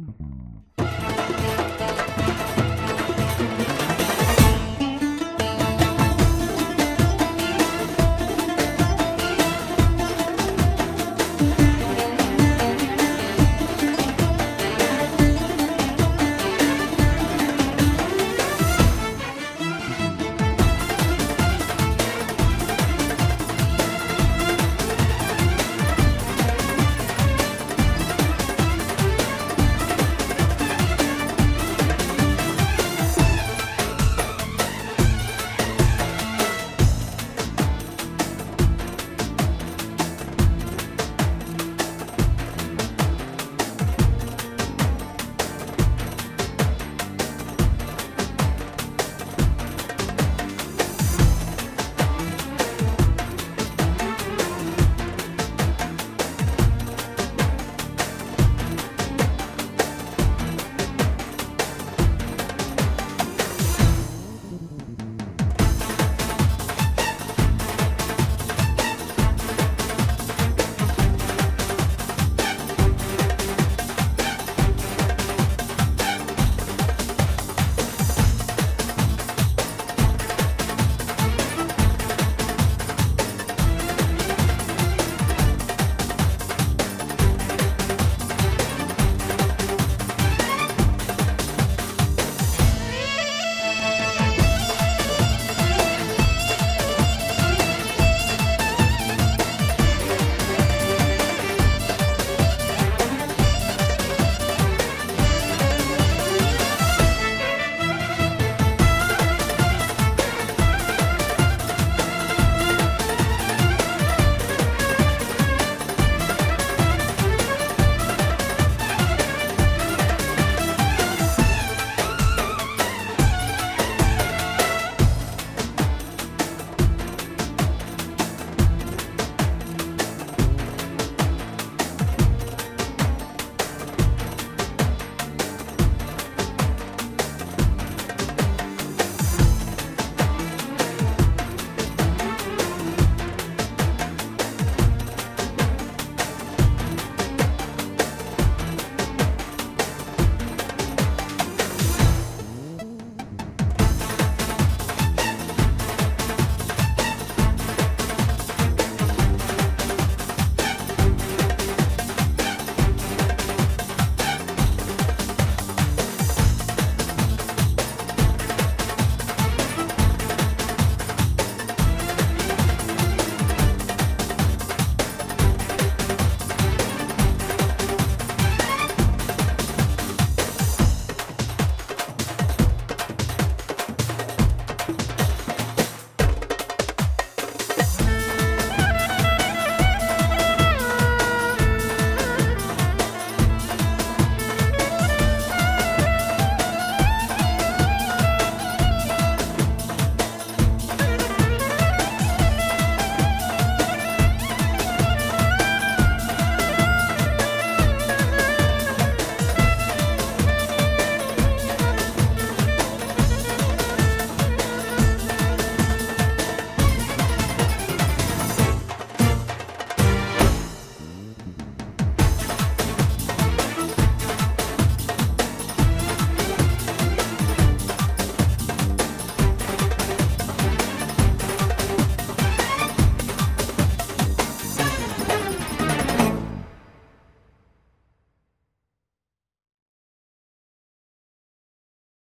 Mm-hmm.